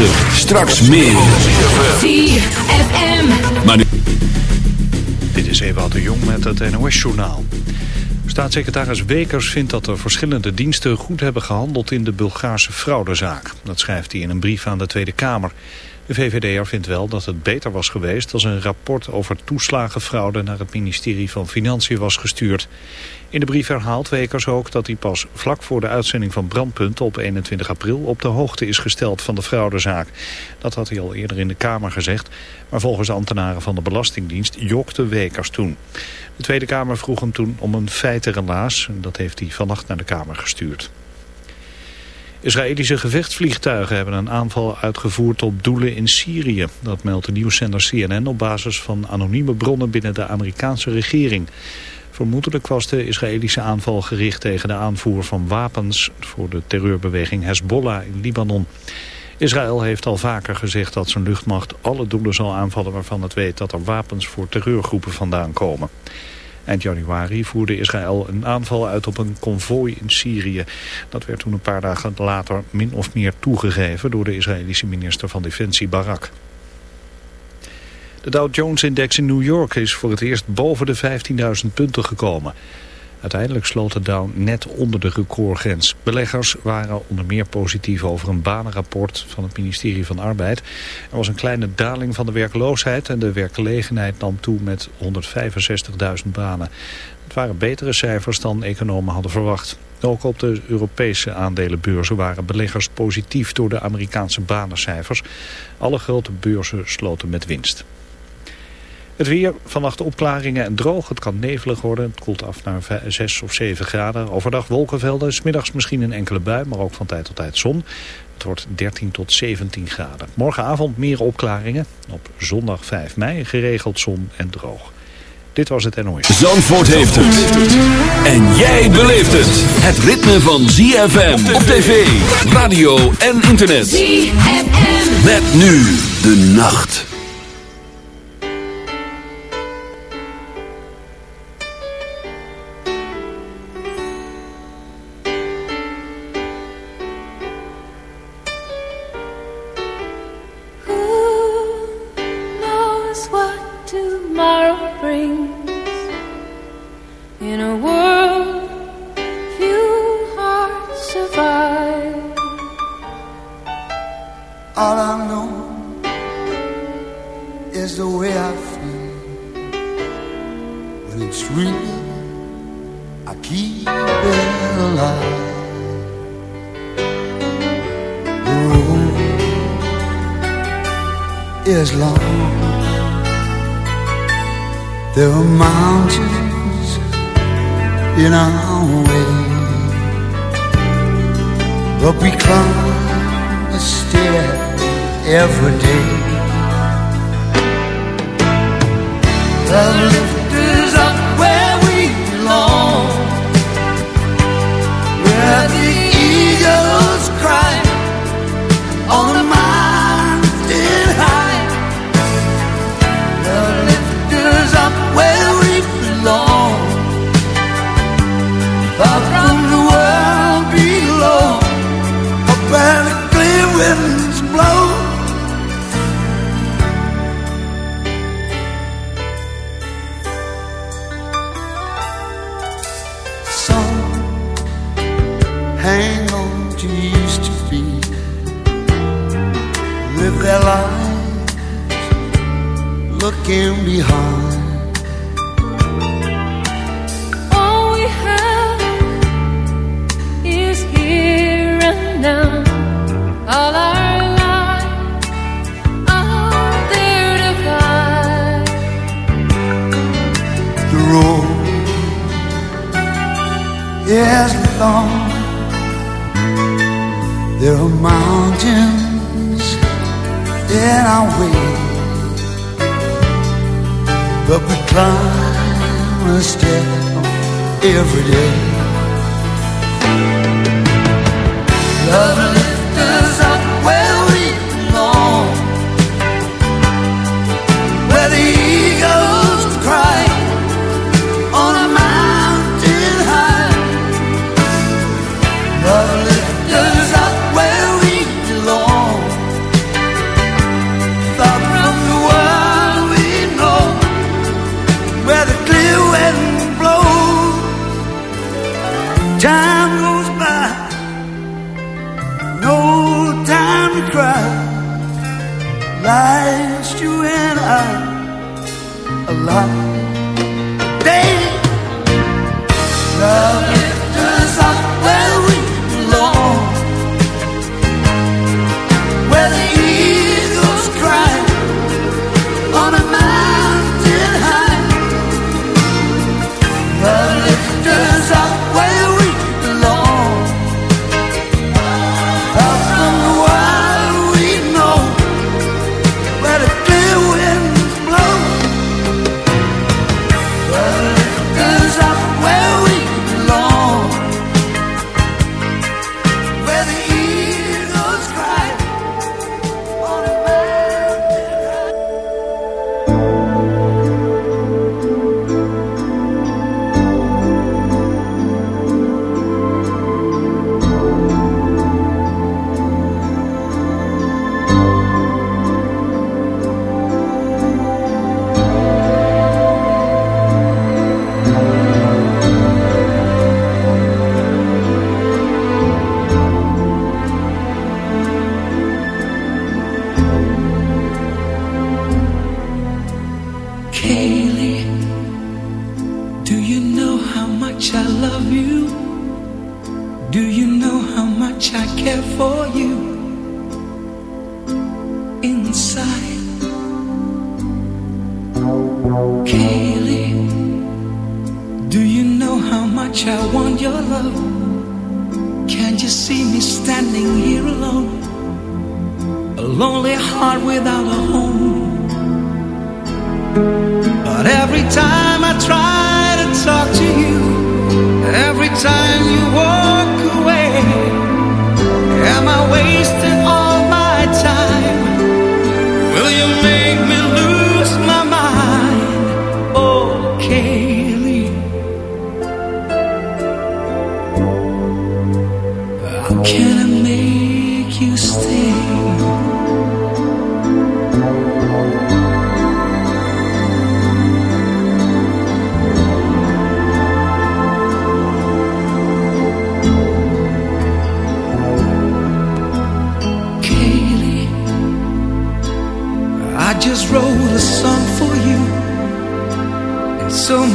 106.9. Straks meer. ZFM. Maar nu... Dit is Ewout de Jong met het NOS-journaal. Staatssecretaris Wekers vindt dat de verschillende diensten goed hebben gehandeld in de Bulgaarse fraudezaak. Dat schrijft hij in een brief aan de Tweede Kamer. De VVD'er vindt wel dat het beter was geweest als een rapport over toeslagenfraude naar het ministerie van Financiën was gestuurd. In de brief herhaalt Wekers ook dat hij pas vlak voor de uitzending van Brandpunt op 21 april op de hoogte is gesteld van de fraudezaak. Dat had hij al eerder in de Kamer gezegd, maar volgens ambtenaren van de Belastingdienst jokte Wekers toen. De Tweede Kamer vroeg hem toen om een feitenrelaas en dat heeft hij vannacht naar de Kamer gestuurd. Israëlische gevechtsvliegtuigen hebben een aanval uitgevoerd op doelen in Syrië. Dat meldt de nieuwszender CNN op basis van anonieme bronnen binnen de Amerikaanse regering. Vermoedelijk was de Israëlische aanval gericht tegen de aanvoer van wapens voor de terreurbeweging Hezbollah in Libanon. Israël heeft al vaker gezegd dat zijn luchtmacht alle doelen zal aanvallen waarvan het weet dat er wapens voor terreurgroepen vandaan komen. Eind januari voerde Israël een aanval uit op een konvooi in Syrië. Dat werd toen een paar dagen later min of meer toegegeven door de Israëlische minister van Defensie Barak. De Dow Jones-index in New York is voor het eerst boven de 15.000 punten gekomen. Uiteindelijk sloot de Dow net onder de recordgrens. Beleggers waren onder meer positief over een banenrapport van het ministerie van Arbeid. Er was een kleine daling van de werkloosheid en de werkgelegenheid nam toe met 165.000 banen. Het waren betere cijfers dan economen hadden verwacht. Ook op de Europese aandelenbeurzen waren beleggers positief door de Amerikaanse banencijfers. Alle grote beurzen sloten met winst. Het weer, vannacht opklaringen en droog. Het kan nevelig worden. Het koelt af naar 6 of 7 graden. Overdag wolkenvelden. Smiddags misschien een enkele bui, maar ook van tijd tot tijd zon. Het wordt 13 tot 17 graden. Morgenavond meer opklaringen. Op zondag 5 mei geregeld zon en droog. Dit was het NOS. Zandvoort heeft het. En jij beleeft het. Het ritme van ZFM op tv, radio en internet. ZFM. Met nu de nacht.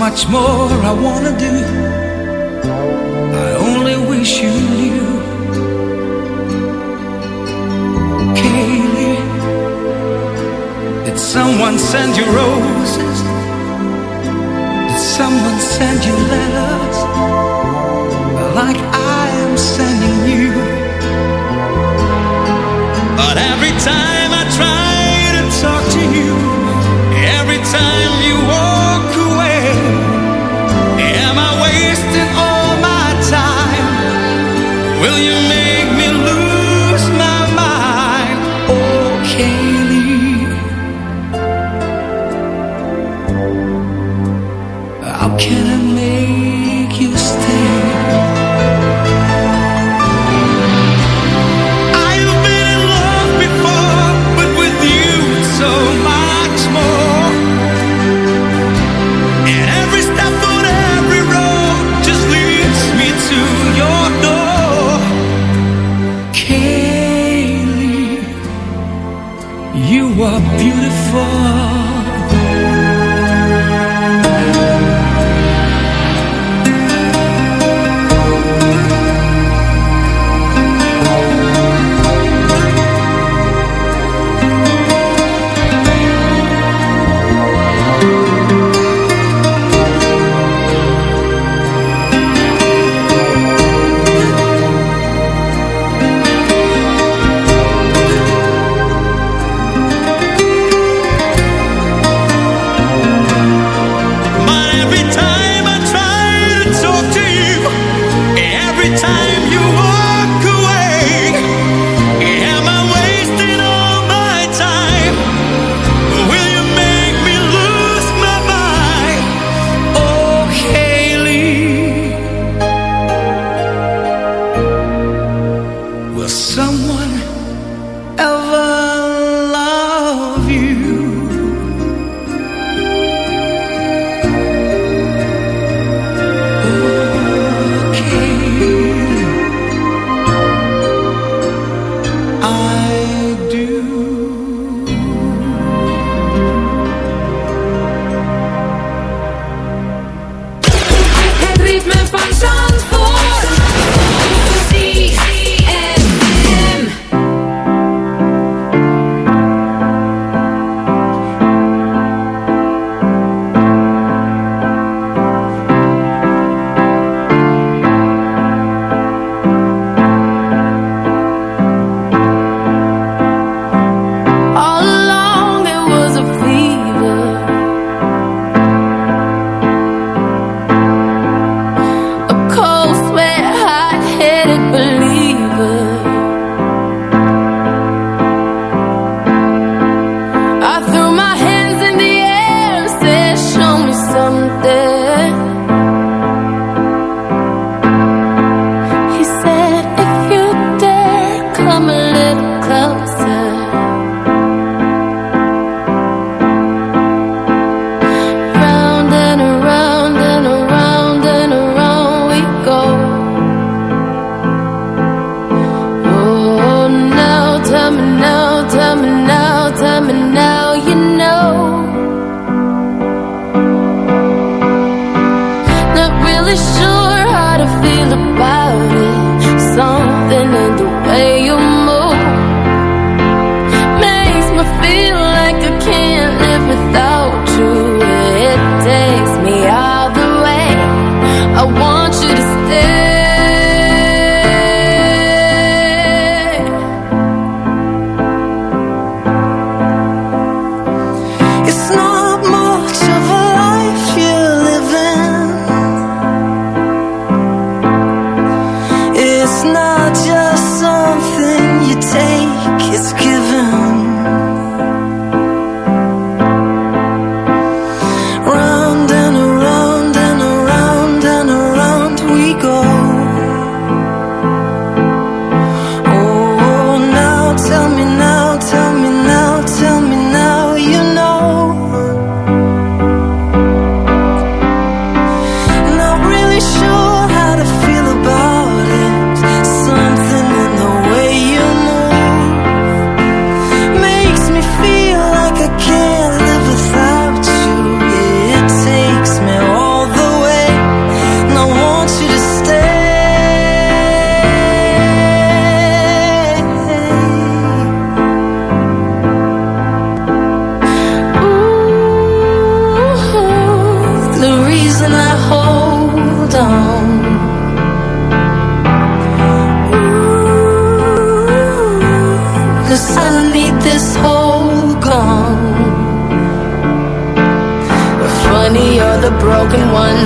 much more I wanna do. I only wish you knew. Kaylee, did someone send you roses? Did someone send you letters? Like I am sending you. But every time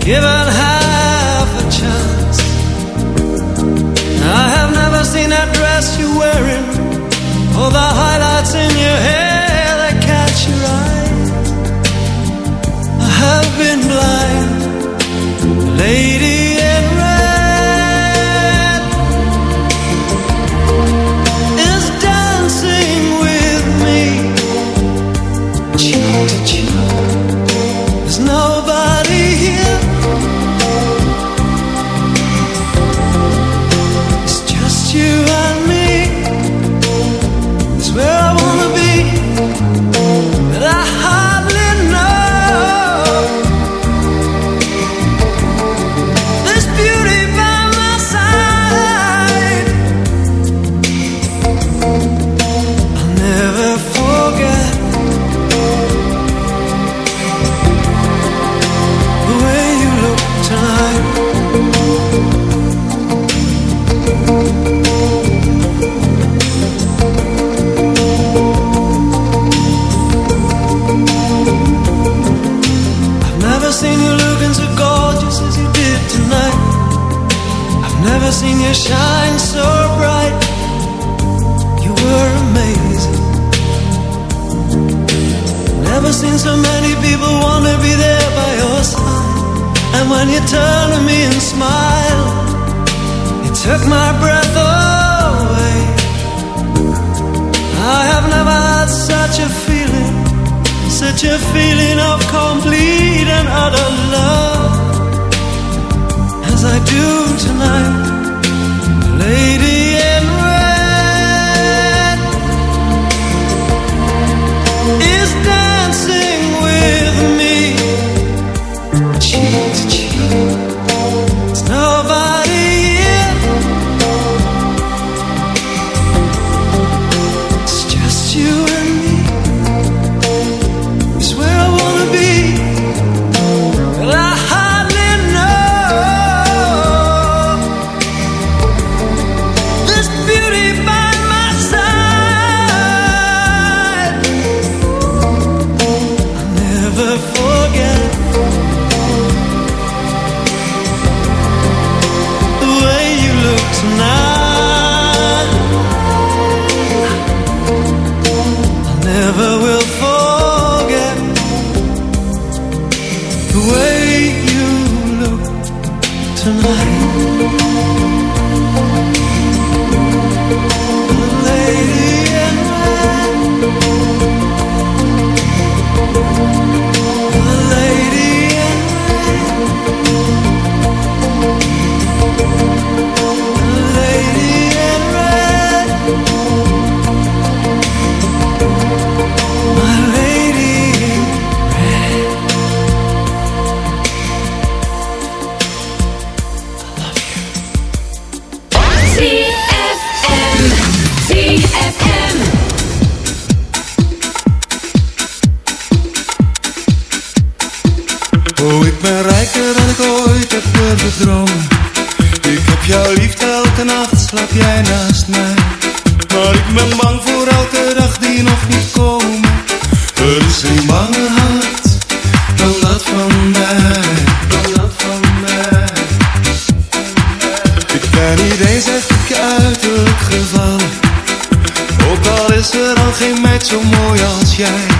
Given how when you turned to me and smiled, it took my breath away. I have never had such a feeling, such a feeling of complete and utter love as I do tonight, lady. 就莫要钱。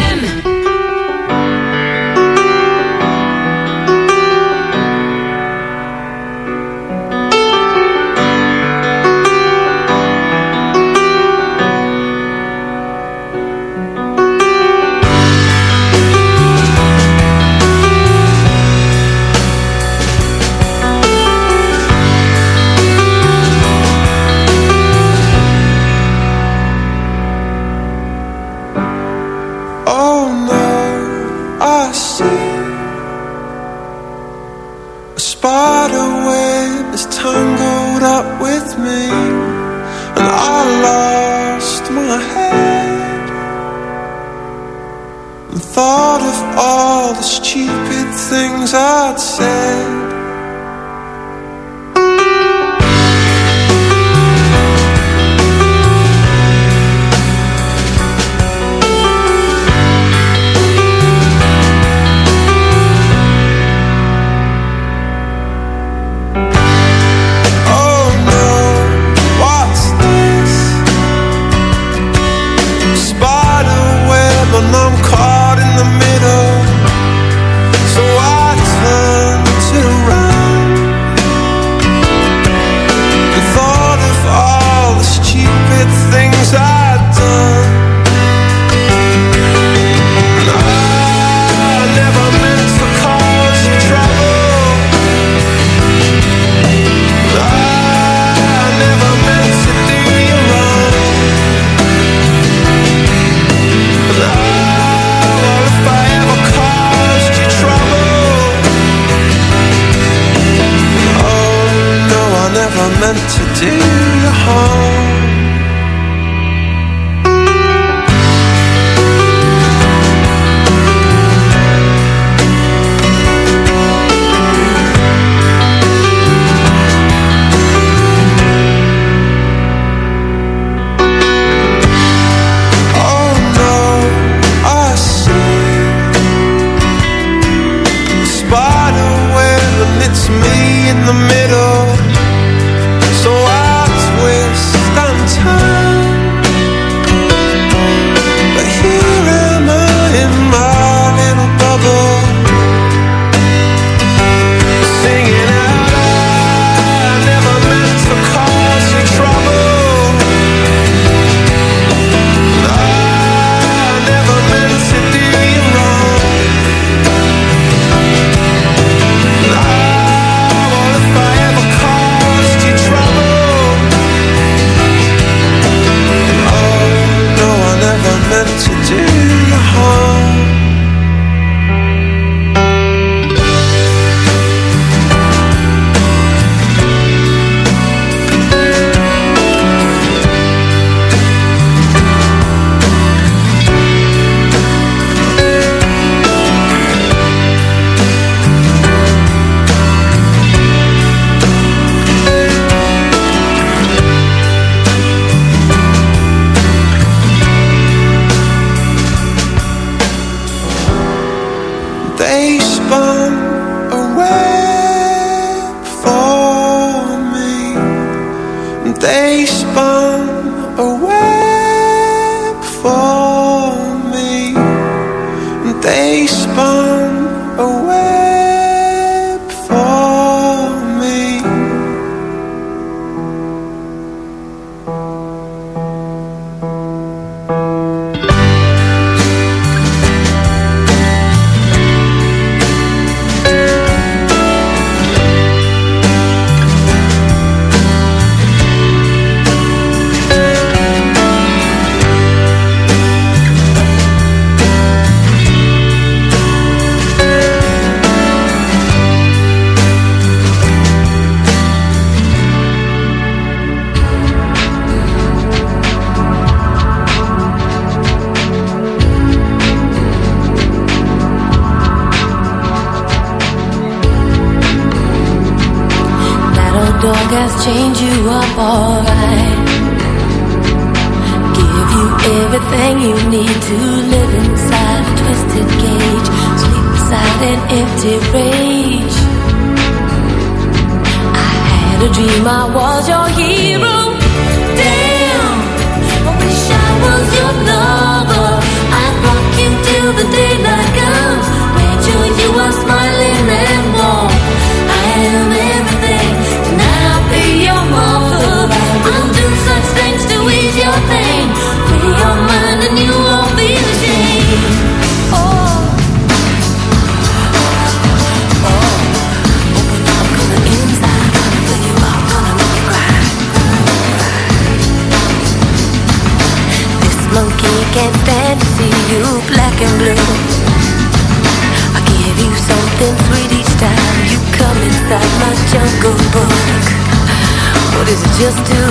just to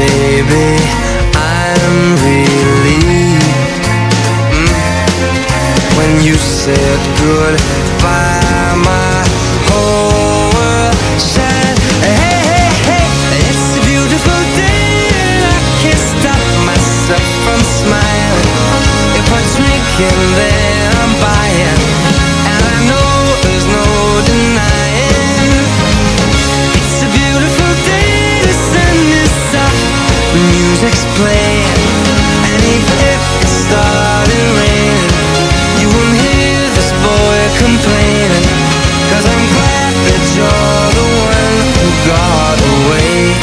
baby, I'm relieved. Mm. When you said goodbye, my whole world Hey, hey, hey, it's a beautiful day. And I can't stop myself from smiling If I drink in there. And even if it started raining You won't hear this boy I'm glad that you're the one who got away.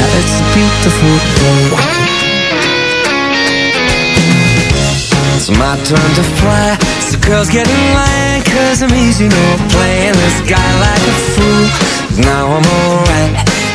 Now it's a beautiful day. It's my turn to fly. The girls getting in Cause I'm easy, no playing this guy like a fool. Now I'm alright.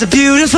It's a beautiful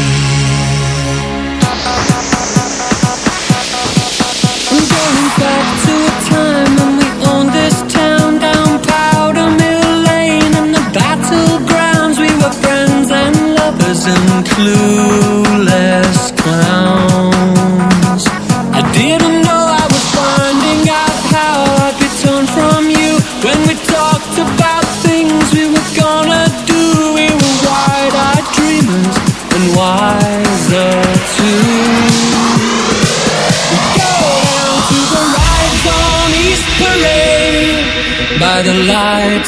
And clueless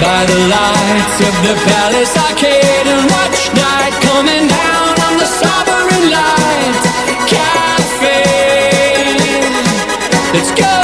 by the lights of the Palace Arcade and watch night coming down on the Sovereign Light Cafe. Let's go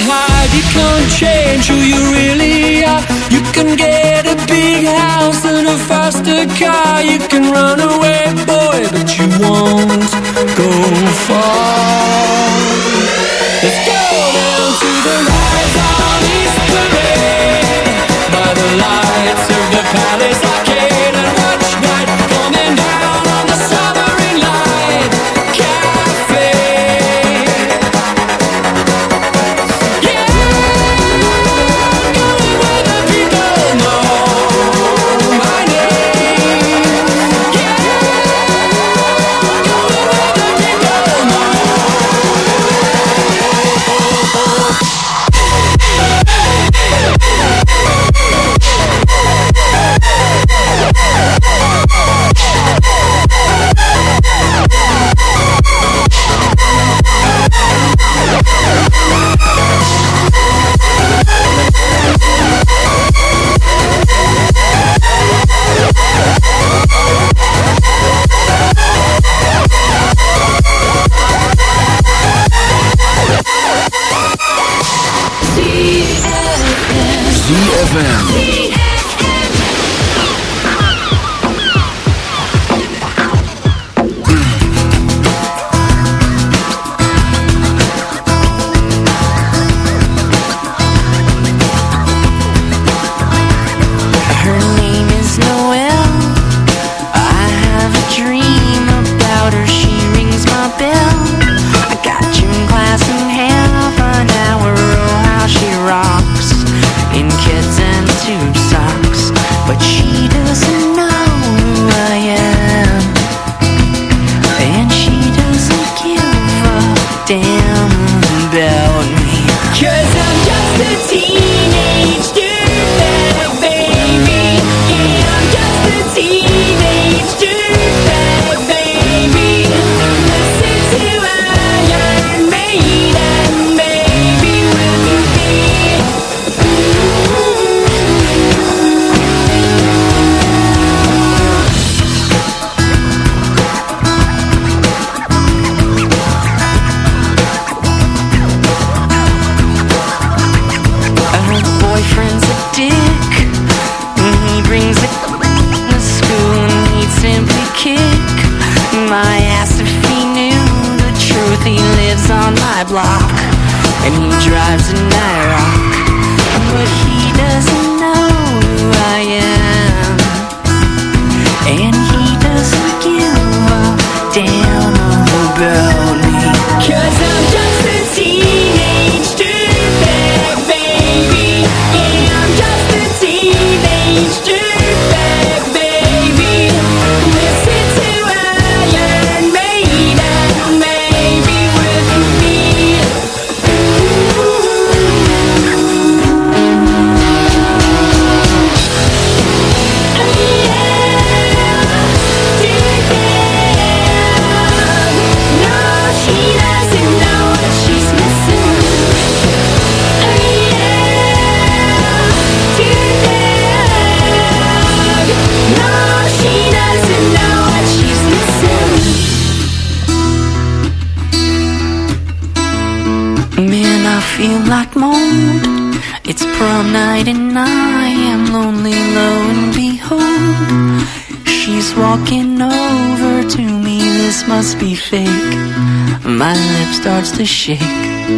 it you can't change who you really are. You can get a big house and a faster car. You can run away, boy, but you won't go far. to shake.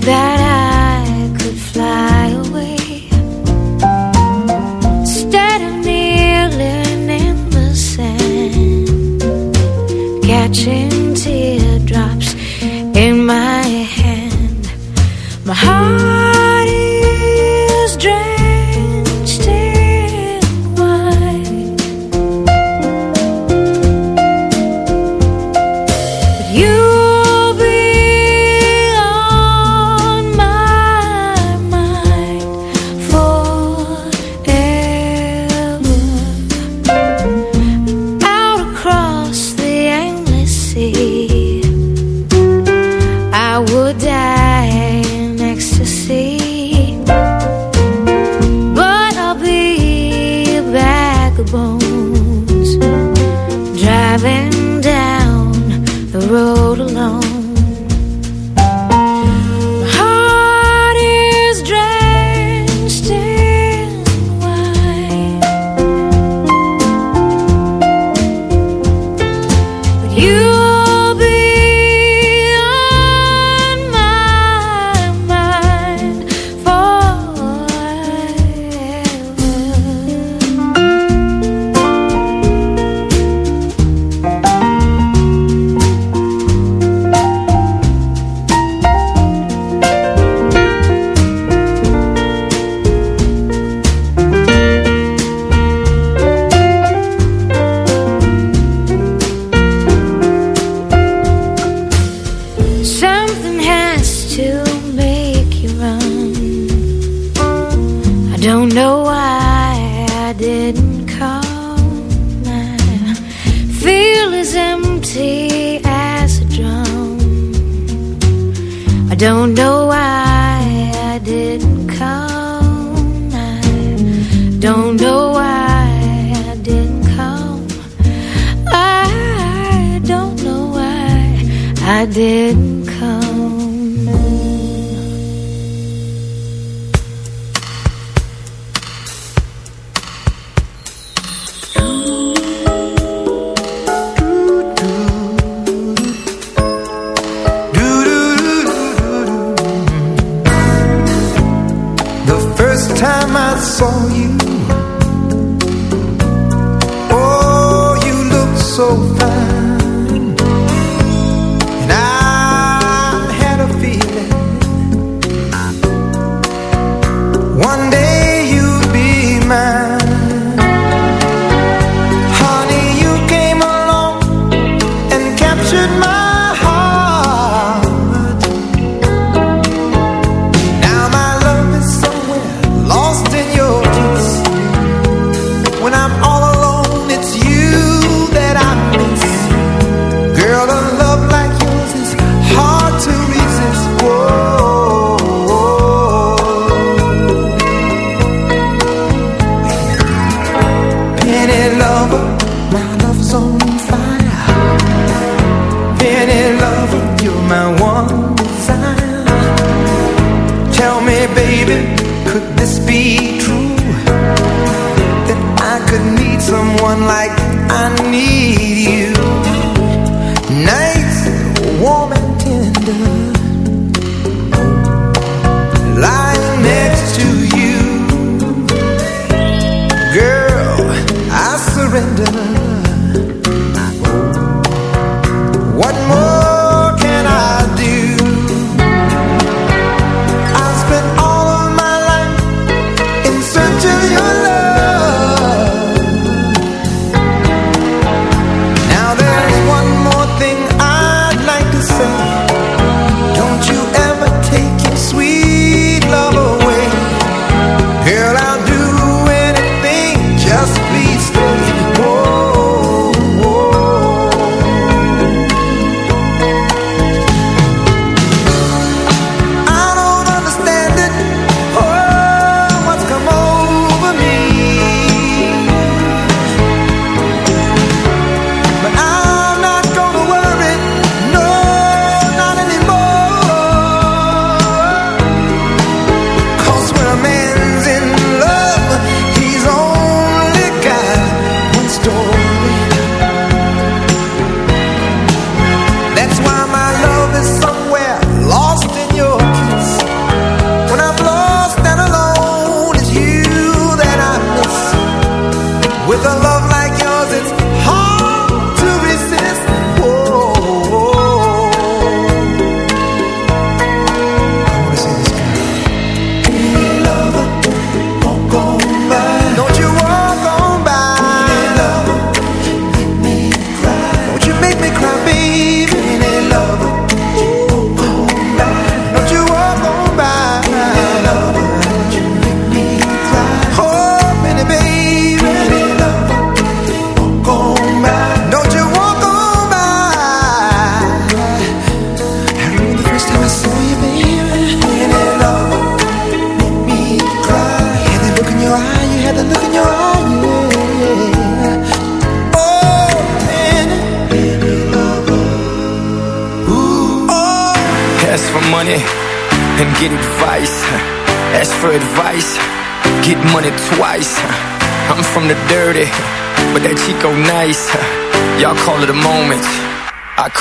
that I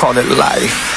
call it life.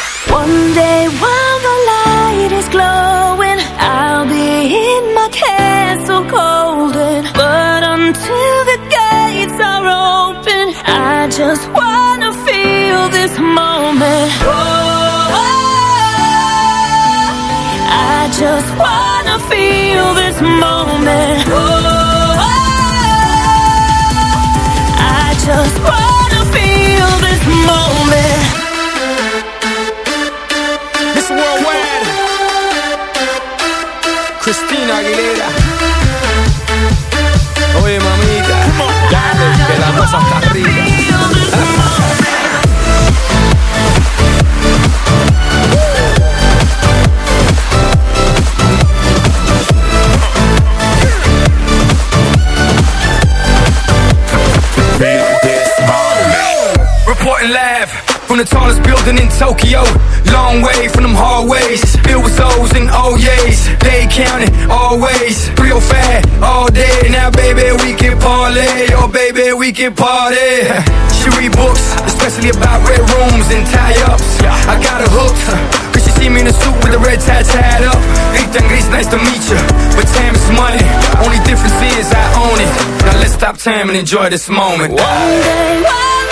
Building in Tokyo. Long way from them hallways, filled with O's and oh O's. They counting always, 305 all day. Now, baby, we can parlay. Oh, baby, we can party. She read books, especially about red rooms and tie-ups. I got her hooked, cause she see me in a suit with a red tie tied up. Ethan Gris, nice to meet you. But time is money, only difference is I own it. Now let's stop time and enjoy this moment. One day while